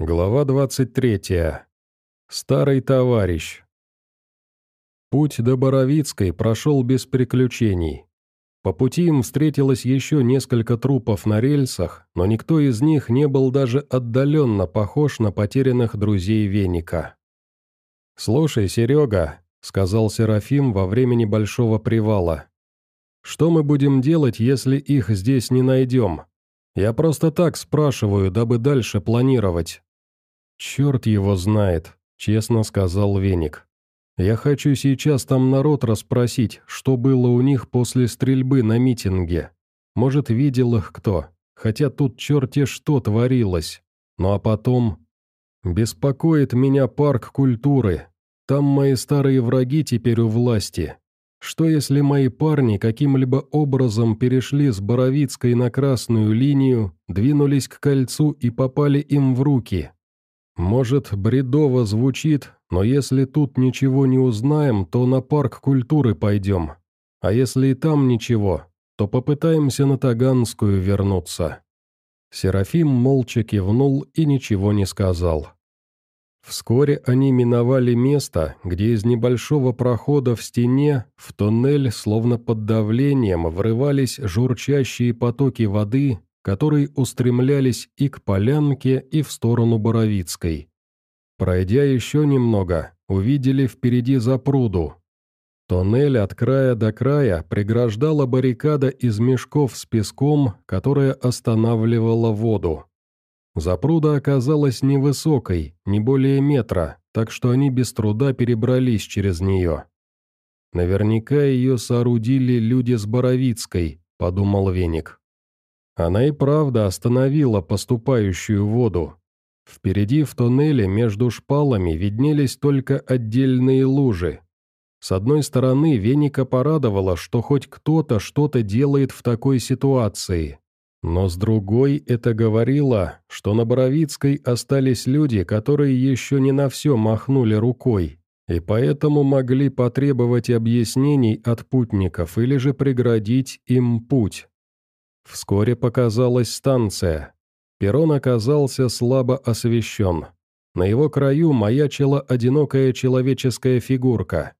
Глава 23. Старый товарищ. Путь до Боровицкой прошел без приключений. По пути им встретилось еще несколько трупов на рельсах, но никто из них не был даже отдаленно похож на потерянных друзей Веника. «Слушай, Серега», — сказал Серафим во время небольшого привала, — «что мы будем делать, если их здесь не найдем? Я просто так спрашиваю, дабы дальше планировать». «Черт его знает», — честно сказал Веник. «Я хочу сейчас там народ расспросить, что было у них после стрельбы на митинге. Может, видел их кто, хотя тут черти что творилось. Ну а потом... Беспокоит меня парк культуры. Там мои старые враги теперь у власти. Что если мои парни каким-либо образом перешли с Боровицкой на красную линию, двинулись к кольцу и попали им в руки? Может, бредово звучит, но если тут ничего не узнаем, то на парк культуры пойдем. А если и там ничего, то попытаемся на Таганскую вернуться». Серафим молча кивнул и ничего не сказал. Вскоре они миновали место, где из небольшого прохода в стене в туннель, словно под давлением, врывались журчащие потоки воды, которые устремлялись и к полянке, и в сторону Боровицкой. Пройдя еще немного, увидели впереди запруду. Тоннель от края до края преграждала баррикада из мешков с песком, которая останавливала воду. Запруда оказалась невысокой, не более метра, так что они без труда перебрались через нее. «Наверняка ее соорудили люди с Боровицкой», — подумал Веник. Она и правда остановила поступающую воду. Впереди в тоннеле между шпалами виднелись только отдельные лужи. С одной стороны, Веника порадовала, что хоть кто-то что-то делает в такой ситуации. Но с другой это говорило, что на Боровицкой остались люди, которые еще не на все махнули рукой, и поэтому могли потребовать объяснений от путников или же преградить им путь. Вскоре показалась станция. Перрон оказался слабо освещен. На его краю маячила одинокая человеческая фигурка.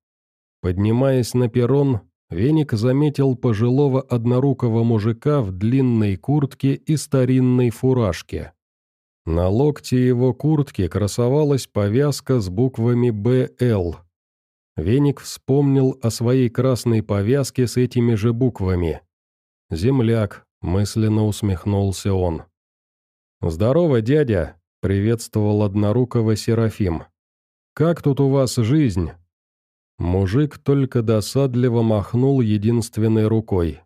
Поднимаясь на перрон, Веник заметил пожилого однорукого мужика в длинной куртке и старинной фуражке. На локте его куртки красовалась повязка с буквами «БЛ». Веник вспомнил о своей красной повязке с этими же буквами. «Земляк», — мысленно усмехнулся он. «Здорово, дядя», — приветствовал однорукого Серафим. «Как тут у вас жизнь?» Мужик только досадливо махнул единственной рукой.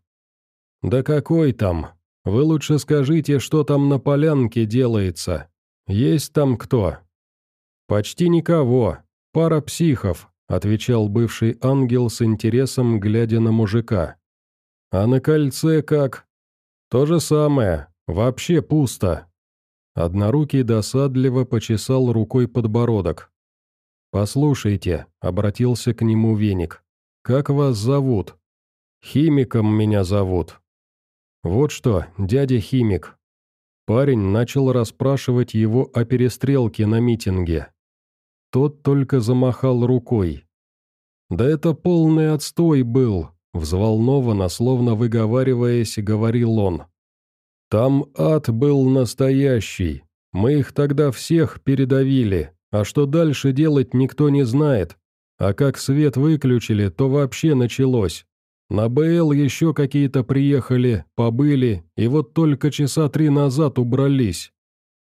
«Да какой там? Вы лучше скажите, что там на полянке делается. Есть там кто?» «Почти никого. Пара психов», — отвечал бывший ангел с интересом, глядя на мужика. «А на кольце как?» «То же самое. Вообще пусто». Однорукий досадливо почесал рукой подбородок. «Послушайте», — обратился к нему веник, — «как вас зовут?» «Химиком меня зовут». «Вот что, дядя химик». Парень начал расспрашивать его о перестрелке на митинге. Тот только замахал рукой. «Да это полный отстой был», — взволнованно, словно выговариваясь, говорил он. «Там ад был настоящий. Мы их тогда всех передавили. А что дальше делать, никто не знает. А как свет выключили, то вообще началось. На БЛ еще какие-то приехали, побыли, и вот только часа три назад убрались.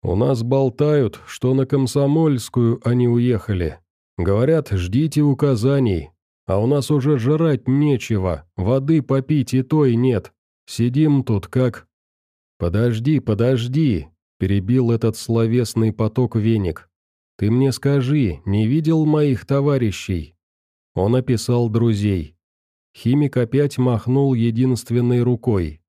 У нас болтают, что на Комсомольскую они уехали. Говорят, ждите указаний. А у нас уже жрать нечего, воды попить и той нет. Сидим тут как... «Подожди, подожди», — перебил этот словесный поток веник. Ты мне скажи, не видел моих товарищей?» Он описал друзей. Химик опять махнул единственной рукой.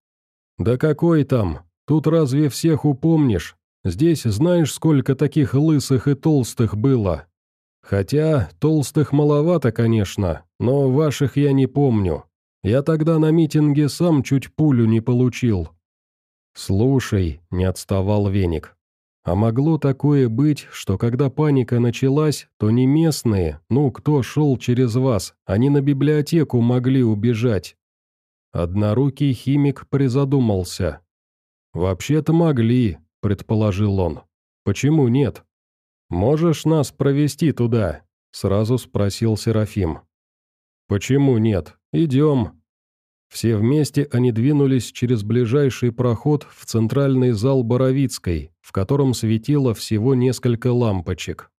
«Да какой там? Тут разве всех упомнишь? Здесь знаешь, сколько таких лысых и толстых было? Хотя толстых маловато, конечно, но ваших я не помню. Я тогда на митинге сам чуть пулю не получил». «Слушай», — не отставал Веник, А могло такое быть, что когда паника началась, то не местные, ну, кто шел через вас, они на библиотеку могли убежать. Однорукий химик призадумался. «Вообще-то могли», — предположил он. «Почему нет?» «Можешь нас провести туда?» — сразу спросил Серафим. «Почему нет? Идем». Все вместе они двинулись через ближайший проход в центральный зал Боровицкой, в котором светило всего несколько лампочек.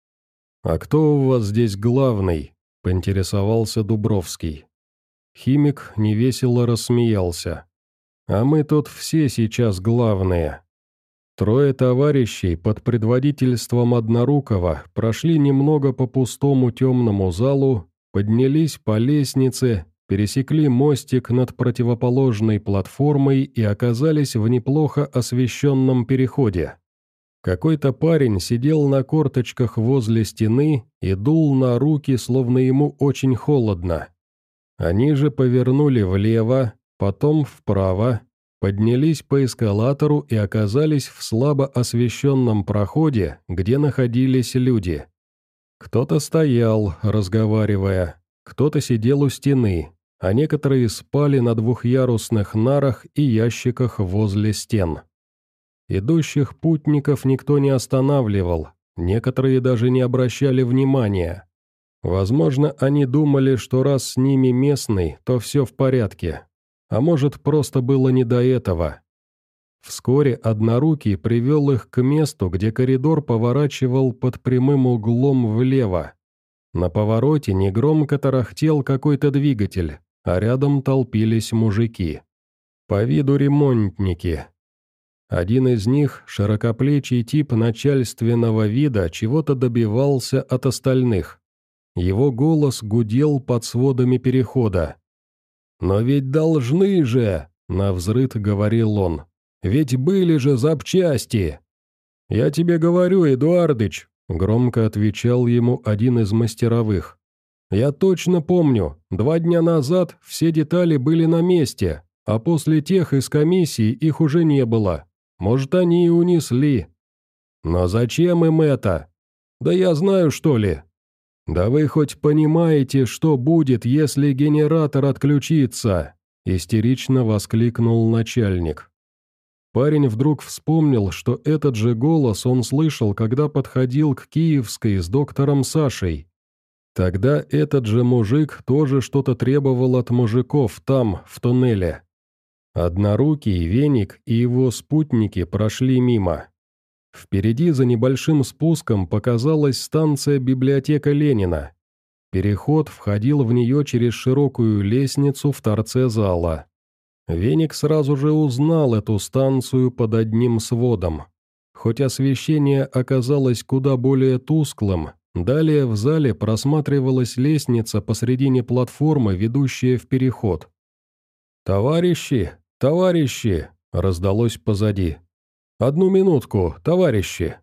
«А кто у вас здесь главный?» — поинтересовался Дубровский. Химик невесело рассмеялся. «А мы тут все сейчас главные. Трое товарищей под предводительством Однорукого прошли немного по пустому темному залу, поднялись по лестнице, пересекли мостик над противоположной платформой и оказались в неплохо освещенном переходе. Какой-то парень сидел на корточках возле стены и дул на руки, словно ему очень холодно. Они же повернули влево, потом вправо, поднялись по эскалатору и оказались в слабо освещенном проходе, где находились люди. Кто-то стоял, разговаривая, кто-то сидел у стены, а некоторые спали на двухъярусных нарах и ящиках возле стен. Идущих путников никто не останавливал, некоторые даже не обращали внимания. Возможно, они думали, что раз с ними местный, то все в порядке, а может, просто было не до этого. Вскоре Однорукий привел их к месту, где коридор поворачивал под прямым углом влево. На повороте негромко тарахтел какой-то двигатель, а рядом толпились мужики. По виду ремонтники. Один из них, широкоплечий тип начальственного вида, чего-то добивался от остальных. Его голос гудел под сводами перехода. «Но ведь должны же!» — навзрыд говорил он. «Ведь были же запчасти!» «Я тебе говорю, Эдуардыч!» — громко отвечал ему один из мастеровых. «Я точно помню, два дня назад все детали были на месте, а после тех из комиссии их уже не было. Может, они и унесли. Но зачем им это? Да я знаю, что ли, «Да вы хоть понимаете, что будет, если генератор отключится?» – истерично воскликнул начальник. Парень вдруг вспомнил, что этот же голос он слышал, когда подходил к Киевской с доктором Сашей. Тогда этот же мужик тоже что-то требовал от мужиков там, в туннеле. Однорукий, Веник и его спутники прошли мимо. Впереди за небольшим спуском показалась станция библиотека Ленина. Переход входил в нее через широкую лестницу в торце зала. Веник сразу же узнал эту станцию под одним сводом. Хоть освещение оказалось куда более тусклым, далее в зале просматривалась лестница посредине платформы, ведущая в переход. «Товарищи! Товарищи!» — раздалось позади. «Одну минутку, товарищи!»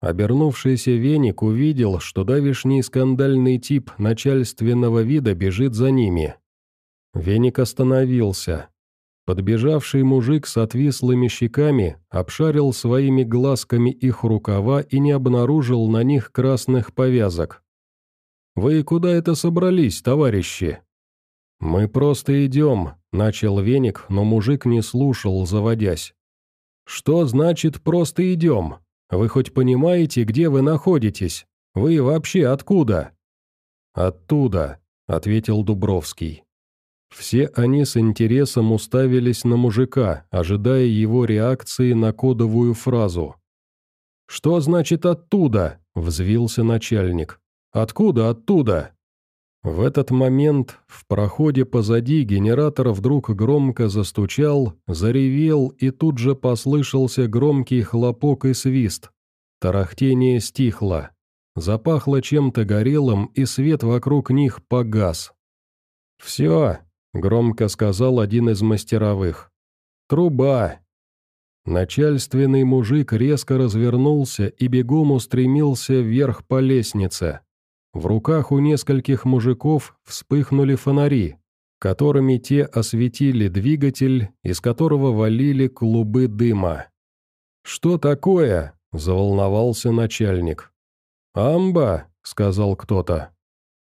Обернувшийся веник увидел, что давишний скандальный тип начальственного вида бежит за ними. Веник остановился. Подбежавший мужик с отвислыми щеками обшарил своими глазками их рукава и не обнаружил на них красных повязок. «Вы куда это собрались, товарищи?» «Мы просто идем», — начал веник, но мужик не слушал, заводясь. «Что значит «просто идем»? Вы хоть понимаете, где вы находитесь? Вы вообще откуда?» «Оттуда», — ответил Дубровский. Все они с интересом уставились на мужика, ожидая его реакции на кодовую фразу. «Что значит «оттуда»?» — взвился начальник. «Откуда оттуда?» В этот момент в проходе позади генератор вдруг громко застучал, заревел, и тут же послышался громкий хлопок и свист. Тарахтение стихло. Запахло чем-то горелым, и свет вокруг них погас. «Все», — громко сказал один из мастеровых. «Труба». Начальственный мужик резко развернулся и бегом устремился вверх по лестнице. В руках у нескольких мужиков вспыхнули фонари, которыми те осветили двигатель, из которого валили клубы дыма. «Что такое?» — заволновался начальник. «Амба», — сказал кто-то.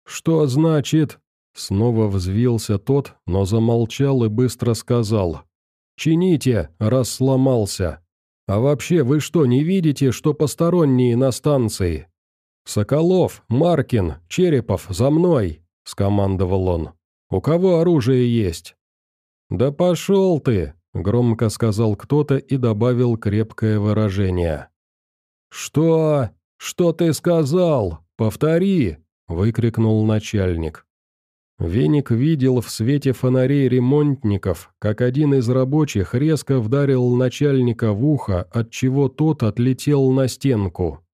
«Что значит?» Снова взвился тот, но замолчал и быстро сказал. «Чините, раз сломался. А вообще вы что, не видите, что посторонние на станции?» «Соколов, Маркин, Черепов, за мной!» — скомандовал он. «У кого оружие есть?» «Да пошел ты!» — громко сказал кто-то и добавил крепкое выражение. «Что? Что ты сказал? Повтори!» — выкрикнул начальник. Веник видел в свете фонарей ремонтников, как один из рабочих резко вдарил начальника в ухо, отчего тот отлетел на стенку.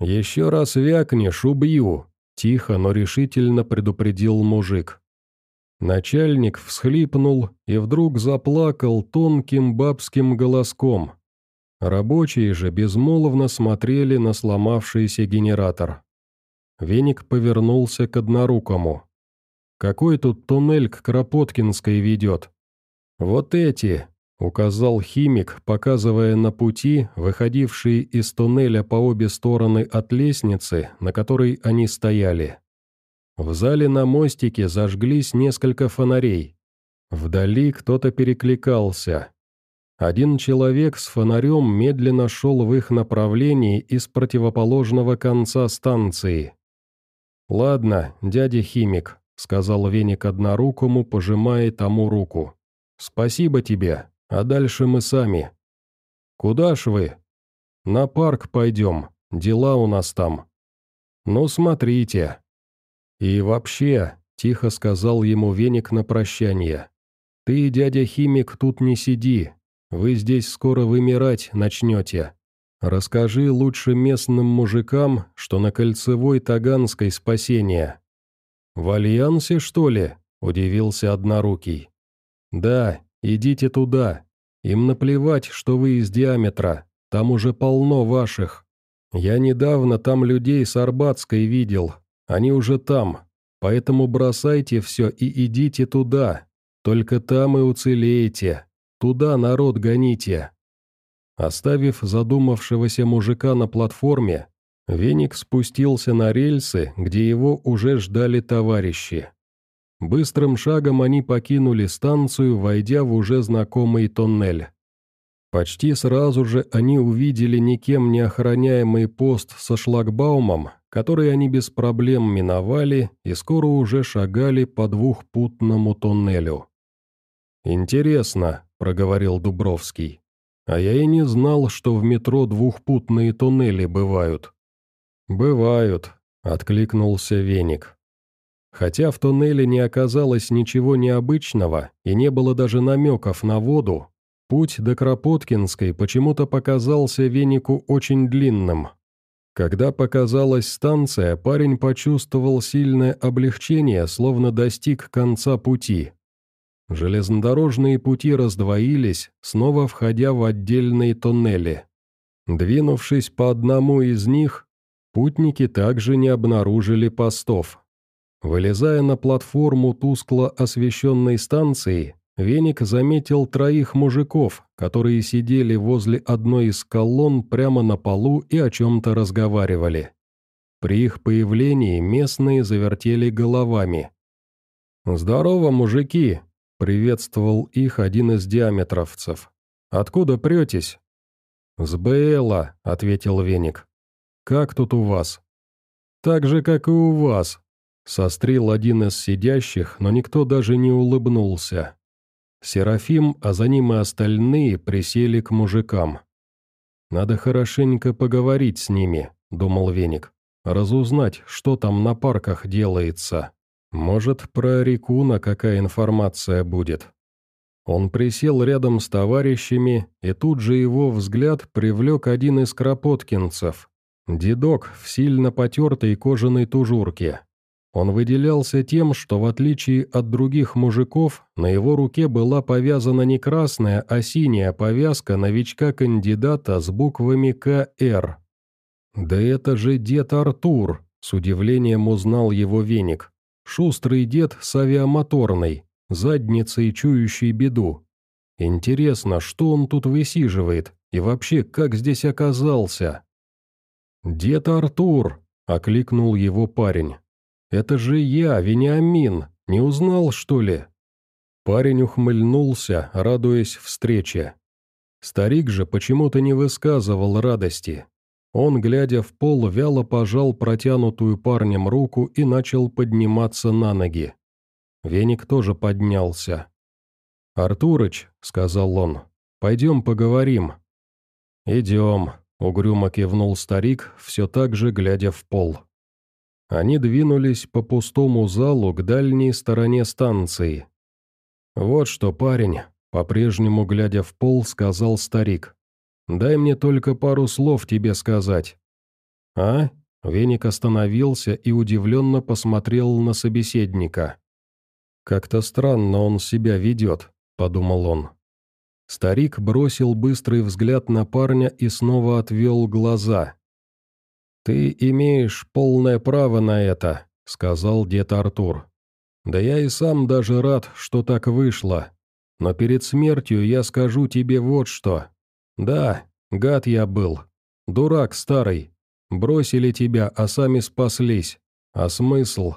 «Еще раз вякнешь, убью», — тихо, но решительно предупредил мужик. Начальник всхлипнул и вдруг заплакал тонким бабским голоском. Рабочие же безмолвно смотрели на сломавшийся генератор. Веник повернулся к однорукому. Какой тут туннель к Кропоткинской ведет? Вот эти, указал химик, показывая на пути, выходившие из туннеля по обе стороны от лестницы, на которой они стояли. В зале на мостике зажглись несколько фонарей. Вдали кто-то перекликался. Один человек с фонарем медленно шел в их направлении из противоположного конца станции. «Ладно, дядя химик, — сказал веник однорукому, пожимая тому руку. «Спасибо тебе, а дальше мы сами». «Куда ж вы?» «На парк пойдем, дела у нас там». «Ну, смотрите». «И вообще», — тихо сказал ему веник на прощание, «ты, дядя химик, тут не сиди, вы здесь скоро вымирать начнете. Расскажи лучше местным мужикам, что на Кольцевой Таганской спасение, «В Альянсе, что ли?» – удивился Однорукий. «Да, идите туда. Им наплевать, что вы из диаметра. Там уже полно ваших. Я недавно там людей с Арбатской видел. Они уже там. Поэтому бросайте все и идите туда. Только там и уцелеете. Туда народ гоните». Оставив задумавшегося мужика на платформе, Веник спустился на рельсы, где его уже ждали товарищи. Быстрым шагом они покинули станцию, войдя в уже знакомый тоннель. Почти сразу же они увидели никем не охраняемый пост со шлагбаумом, который они без проблем миновали и скоро уже шагали по двухпутному тоннелю. «Интересно», — проговорил Дубровский, — «а я и не знал, что в метро двухпутные тоннели бывают». «Бывают», — откликнулся веник. Хотя в туннеле не оказалось ничего необычного и не было даже намеков на воду, путь до Кропоткинской почему-то показался венику очень длинным. Когда показалась станция, парень почувствовал сильное облегчение, словно достиг конца пути. Железнодорожные пути раздвоились, снова входя в отдельные туннели. Двинувшись по одному из них, Путники также не обнаружили постов. Вылезая на платформу тускло освещенной станции, Веник заметил троих мужиков, которые сидели возле одной из колонн прямо на полу и о чем-то разговаривали. При их появлении местные завертели головами. «Здорово, мужики!» — приветствовал их один из диаметровцев. «Откуда претесь?» «С Бэла», — ответил Веник. «Как тут у вас?» «Так же, как и у вас», — сострил один из сидящих, но никто даже не улыбнулся. Серафим, а за ним и остальные присели к мужикам. «Надо хорошенько поговорить с ними», — думал Веник. «Разузнать, что там на парках делается. Может, про Рикуна какая информация будет». Он присел рядом с товарищами, и тут же его взгляд привлек один из кропоткинцев, Дедок в сильно потертой кожаной тужурке. Он выделялся тем, что в отличие от других мужиков, на его руке была повязана не красная, а синяя повязка новичка-кандидата с буквами КР. «Да это же дед Артур», — с удивлением узнал его веник. «Шустрый дед с авиамоторной, задницей чующей беду. Интересно, что он тут высиживает, и вообще, как здесь оказался?» «Дед Артур!» — окликнул его парень. «Это же я, Вениамин! Не узнал, что ли?» Парень ухмыльнулся, радуясь встрече. Старик же почему-то не высказывал радости. Он, глядя в пол, вяло пожал протянутую парнем руку и начал подниматься на ноги. Веник тоже поднялся. «Артурыч», — сказал он, — «пойдем поговорим». «Идем», — угрюмо кивнул старик, все так же глядя в пол. Они двинулись по пустому залу к дальней стороне станции. «Вот что, парень», — по-прежнему глядя в пол, сказал старик. «Дай мне только пару слов тебе сказать». «А?» — Веник остановился и удивленно посмотрел на собеседника. «Как-то странно он себя ведет», — подумал он. Старик бросил быстрый взгляд на парня и снова отвел глаза. «Ты имеешь полное право на это», — сказал дед Артур. «Да я и сам даже рад, что так вышло. Но перед смертью я скажу тебе вот что. Да, гад я был. Дурак старый. Бросили тебя, а сами спаслись. А смысл?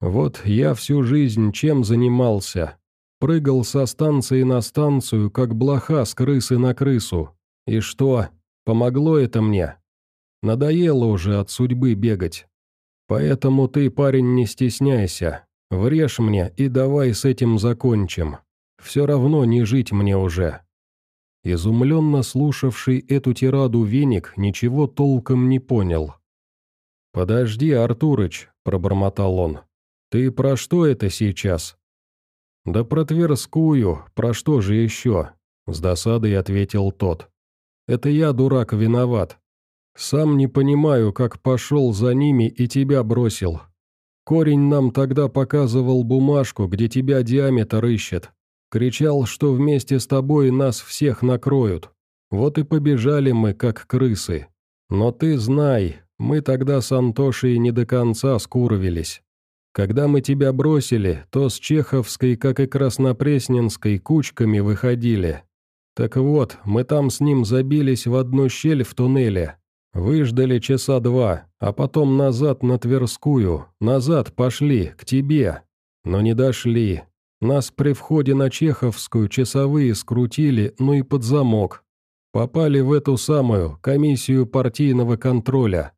Вот я всю жизнь чем занимался? Прыгал со станции на станцию, как блоха с крысы на крысу. И что, помогло это мне? Надоело уже от судьбы бегать. Поэтому ты, парень, не стесняйся. Врежь мне и давай с этим закончим. Все равно не жить мне уже». Изумленно слушавший эту тираду веник ничего толком не понял. «Подожди, Артурыч», — пробормотал он. «Ты про что это сейчас?» «Да про Тверскую, про что же еще?» — с досадой ответил тот. «Это я, дурак, виноват. Сам не понимаю, как пошел за ними и тебя бросил. Корень нам тогда показывал бумажку, где тебя диаметр ищет. Кричал, что вместе с тобой нас всех накроют. Вот и побежали мы, как крысы. Но ты знай, мы тогда с Антошей не до конца скуровились. Когда мы тебя бросили, то с Чеховской, как и Краснопресненской, кучками выходили. Так вот, мы там с ним забились в одну щель в туннеле, Выждали часа два, а потом назад на Тверскую, назад пошли, к тебе. Но не дошли. Нас при входе на Чеховскую часовые скрутили, ну и под замок. Попали в эту самую комиссию партийного контроля.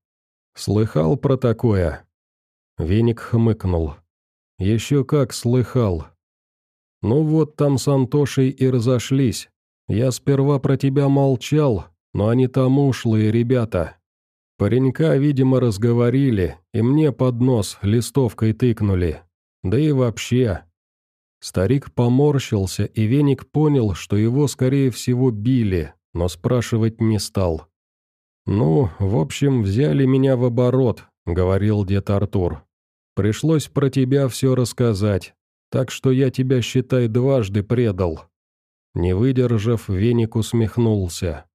Слыхал про такое?» Веник хмыкнул. «Еще как слыхал. Ну вот там с Антошей и разошлись. Я сперва про тебя молчал, но они там ушлые ребята. Паренька, видимо, разговорили, и мне под нос листовкой тыкнули. Да и вообще. Старик поморщился, и Веник понял, что его, скорее всего, били, но спрашивать не стал. «Ну, в общем, взяли меня в оборот», — говорил дед Артур. «Пришлось про тебя все рассказать, так что я тебя, считай, дважды предал». Не выдержав, Веник усмехнулся.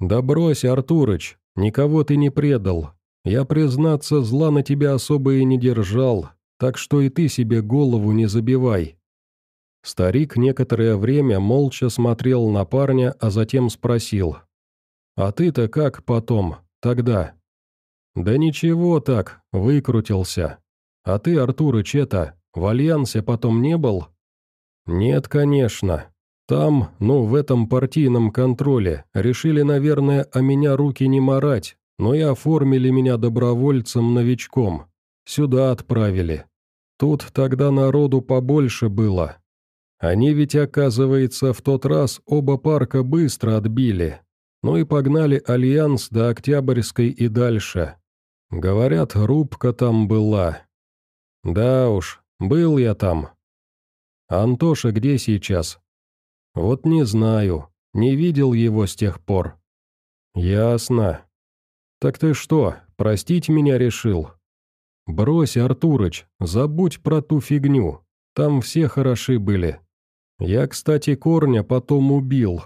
«Да брось, Артурыч, никого ты не предал. Я, признаться, зла на тебя особо и не держал, так что и ты себе голову не забивай». Старик некоторое время молча смотрел на парня, а затем спросил. «А ты-то как потом, тогда?» «Да ничего так, выкрутился. А ты, Артурыч, это, в Альянсе потом не был?» «Нет, конечно. Там, ну, в этом партийном контроле, решили, наверное, о меня руки не марать, но и оформили меня добровольцем-новичком. Сюда отправили. Тут тогда народу побольше было. Они ведь, оказывается, в тот раз оба парка быстро отбили. Ну и погнали Альянс до Октябрьской и дальше. Говорят, рубка там была. Да уж, был я там. Антоша где сейчас? «Вот не знаю. Не видел его с тех пор». «Ясно. Так ты что, простить меня решил?» «Брось, Артурыч, забудь про ту фигню. Там все хороши были. Я, кстати, корня потом убил».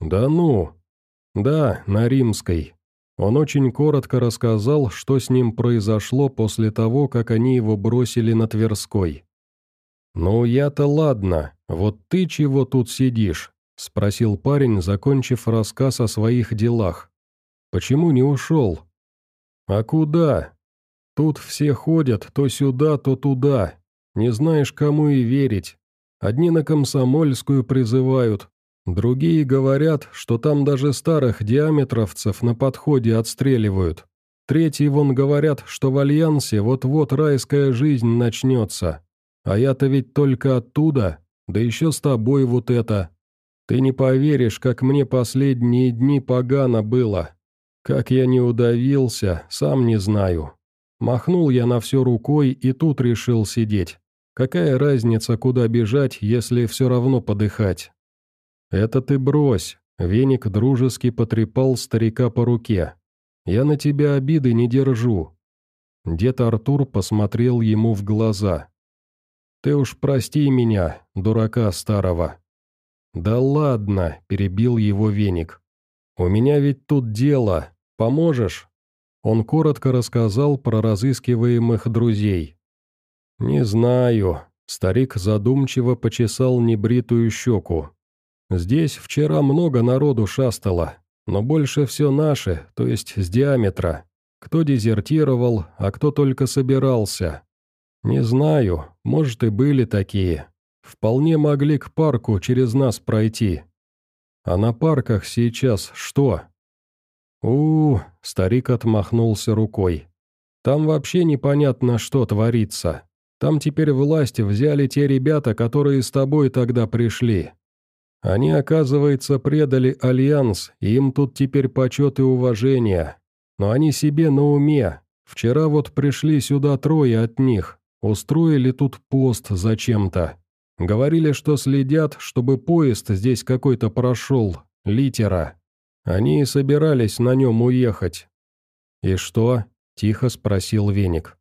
«Да ну?» «Да, на Римской». Он очень коротко рассказал, что с ним произошло после того, как они его бросили на Тверской. «Ну, я-то ладно, вот ты чего тут сидишь?» — спросил парень, закончив рассказ о своих делах. «Почему не ушел?» «А куда? Тут все ходят то сюда, то туда. Не знаешь, кому и верить. Одни на комсомольскую призывают, другие говорят, что там даже старых диаметровцев на подходе отстреливают. Третьи вон говорят, что в Альянсе вот-вот райская жизнь начнется. А я-то ведь только оттуда, да еще с тобой вот это. Ты не поверишь, как мне последние дни погано было. Как я не удавился, сам не знаю. Махнул я на все рукой и тут решил сидеть. Какая разница, куда бежать, если все равно подыхать? Это ты брось. Веник дружески потрепал старика по руке. Я на тебя обиды не держу. Дед Артур посмотрел ему в глаза. Ты уж прости меня, дурака старого. Да ладно, перебил его веник. У меня ведь тут дело. Поможешь? Он коротко рассказал про разыскиваемых друзей. «Не знаю». Старик задумчиво почесал небритую щеку. «Здесь вчера много народу шастало, но больше все наши, то есть с диаметра. Кто дезертировал, а кто только собирался. Не знаю, может и были такие. Вполне могли к парку через нас пройти. А на парках сейчас что?» у, -у старик отмахнулся рукой. «Там вообще непонятно, что творится. Там теперь власть взяли те ребята, которые с тобой тогда пришли. Они, оказывается, предали Альянс, и им тут теперь почет и уважение. Но они себе на уме. Вчера вот пришли сюда трое от них, устроили тут пост зачем-то. Говорили, что следят, чтобы поезд здесь какой-то прошел, литера. Они и собирались на нем уехать. «И что?» – тихо спросил Веник.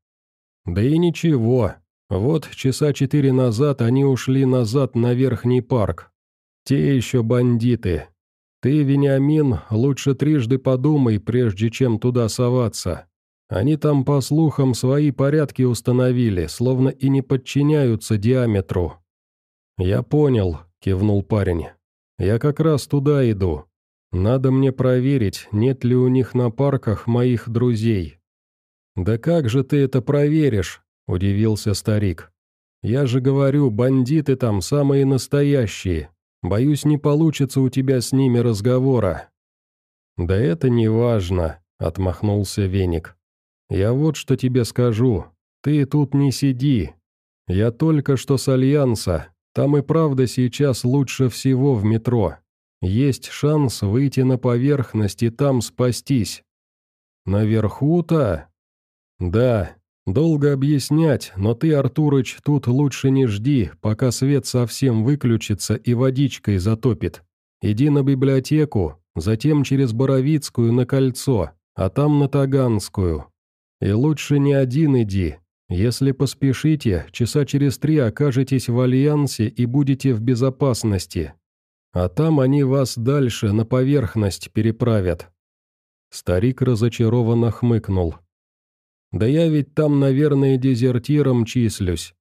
«Да и ничего. Вот часа четыре назад они ушли назад на Верхний парк. Те еще бандиты. Ты, Вениамин, лучше трижды подумай, прежде чем туда соваться. Они там, по слухам, свои порядки установили, словно и не подчиняются диаметру». «Я понял», — кивнул парень. «Я как раз туда иду. Надо мне проверить, нет ли у них на парках моих друзей». «Да как же ты это проверишь?» – удивился старик. «Я же говорю, бандиты там самые настоящие. Боюсь, не получится у тебя с ними разговора». «Да это не важно», – отмахнулся Веник. «Я вот что тебе скажу. Ты тут не сиди. Я только что с Альянса. Там и правда сейчас лучше всего в метро. Есть шанс выйти на поверхность и там спастись». «Наверху-то?» «Да, «Долго объяснять, но ты, Артурыч, тут лучше не жди, пока свет совсем выключится и водичкой затопит. Иди на библиотеку, затем через Боровицкую на кольцо, а там на Таганскую. И лучше не один иди. Если поспешите, часа через три окажетесь в Альянсе и будете в безопасности. А там они вас дальше на поверхность переправят». Старик разочарованно хмыкнул. Да я ведь там, наверное, дезертиром числюсь.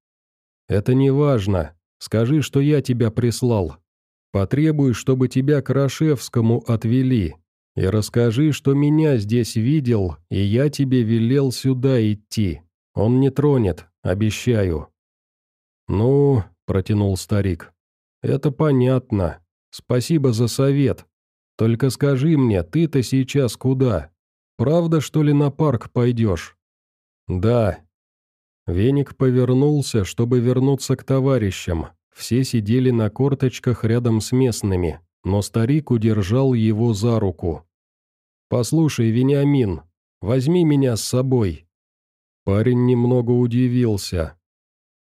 Это не важно. Скажи, что я тебя прислал. Потребуй, чтобы тебя к Рашевскому отвели. И расскажи, что меня здесь видел, и я тебе велел сюда идти. Он не тронет, обещаю». «Ну», — протянул старик, — «это понятно. Спасибо за совет. Только скажи мне, ты-то сейчас куда? Правда, что ли, на парк пойдешь?» «Да». Веник повернулся, чтобы вернуться к товарищам. Все сидели на корточках рядом с местными, но старик удержал его за руку. «Послушай, Вениамин, возьми меня с собой». Парень немного удивился.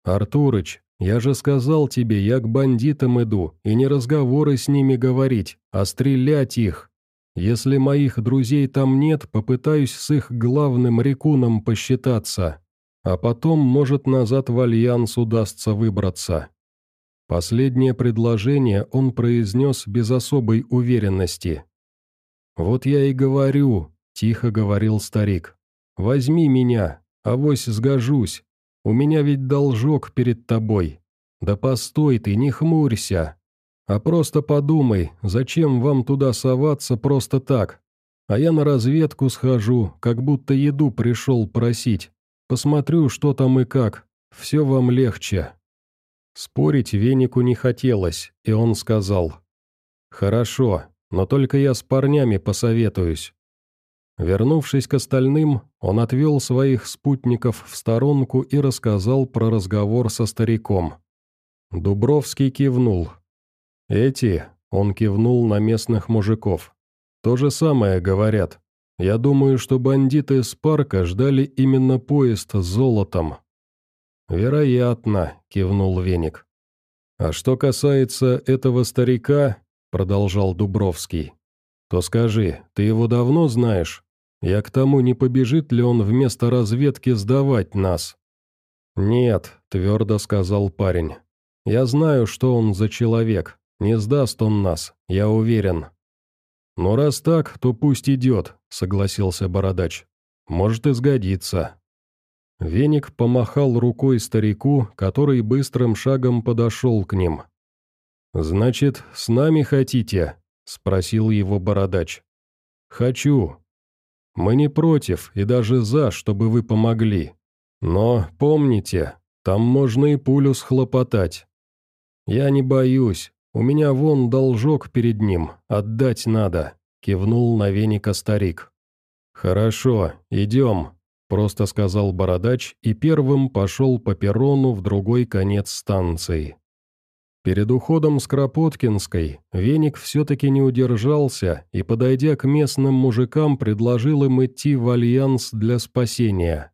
«Артурыч, я же сказал тебе, я к бандитам иду, и не разговоры с ними говорить, а стрелять их. Если моих друзей там нет, попытаюсь с их главным рекуном посчитаться. А потом, может, назад в Альянс удастся выбраться». Последнее предложение он произнес без особой уверенности. «Вот я и говорю», — тихо говорил старик. «Возьми меня, авось сгожусь. У меня ведь должок перед тобой. «Да постой ты, не хмурься. А просто подумай, зачем вам туда соваться просто так? А я на разведку схожу, как будто еду пришел просить. Посмотрю, что там и как. Все вам легче». Спорить Венику не хотелось, и он сказал. «Хорошо, но только я с парнями посоветуюсь». Вернувшись к остальным, он отвел своих спутников в сторонку и рассказал про разговор со стариком. Дубровский кивнул. «Эти», — он кивнул на местных мужиков, — «то же самое говорят. Я думаю, что бандиты с парка ждали именно поезд с золотом». «Вероятно», — кивнул Веник. «А что касается этого старика», — продолжал Дубровский, — «то скажи, ты его давно знаешь?» Я к тому, не побежит ли он вместо разведки сдавать нас. «Нет», — твердо сказал парень. «Я знаю, что он за человек. Не сдаст он нас, я уверен». «Но раз так, то пусть идет», — согласился Бородач. «Может и сгодится». Веник помахал рукой старику, который быстрым шагом подошел к ним. «Значит, с нами хотите?» — спросил его Бородач. «Хочу», мы не против и даже за, чтобы вы помогли. Но помните, там можно и пулю схлопотать. Я не боюсь, у меня вон должок перед ним, отдать надо», — кивнул на веника старик. «Хорошо, идем», — просто сказал бородач и первым пошел по перрону в другой конец станции. Перед уходом с Кропоткинской Веник все-таки не удержался и, подойдя к местным мужикам, предложил им идти в альянс для спасения.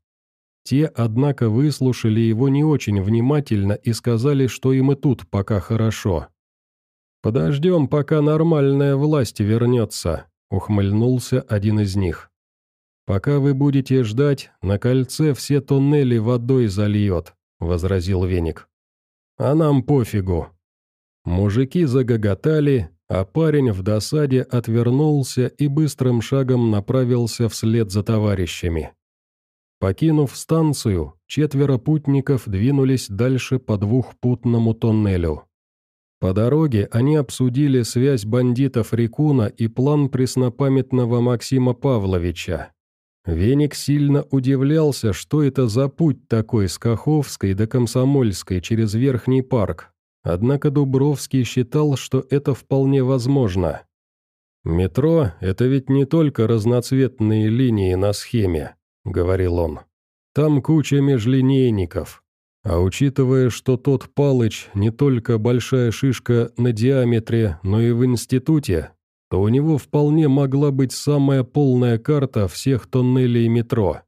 Те, однако, выслушали его не очень внимательно и сказали, что им и тут пока хорошо. «Подождем, пока нормальная власть вернется», — ухмыльнулся один из них. «Пока вы будете ждать, на кольце все туннели водой зальет», — возразил Веник. «А нам пофигу, Мужики загоготали, а парень в досаде отвернулся и быстрым шагом направился вслед за товарищами. Покинув станцию, четверо путников двинулись дальше по двухпутному тоннелю. По дороге они обсудили связь бандитов Рикуна и план преснопамятного Максима Павловича. Веник сильно удивлялся, что это за путь такой с Каховской до Комсомольской через Верхний парк, Однако Дубровский считал, что это вполне возможно. «Метро — это ведь не только разноцветные линии на схеме», — говорил он. «Там куча межлинейников. А учитывая, что тот Палыч не только большая шишка на диаметре, но и в институте, то у него вполне могла быть самая полная карта всех тоннелей метро.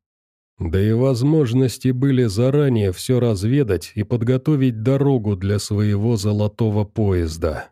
Да и возможности были заранее все разведать и подготовить дорогу для своего золотого поезда.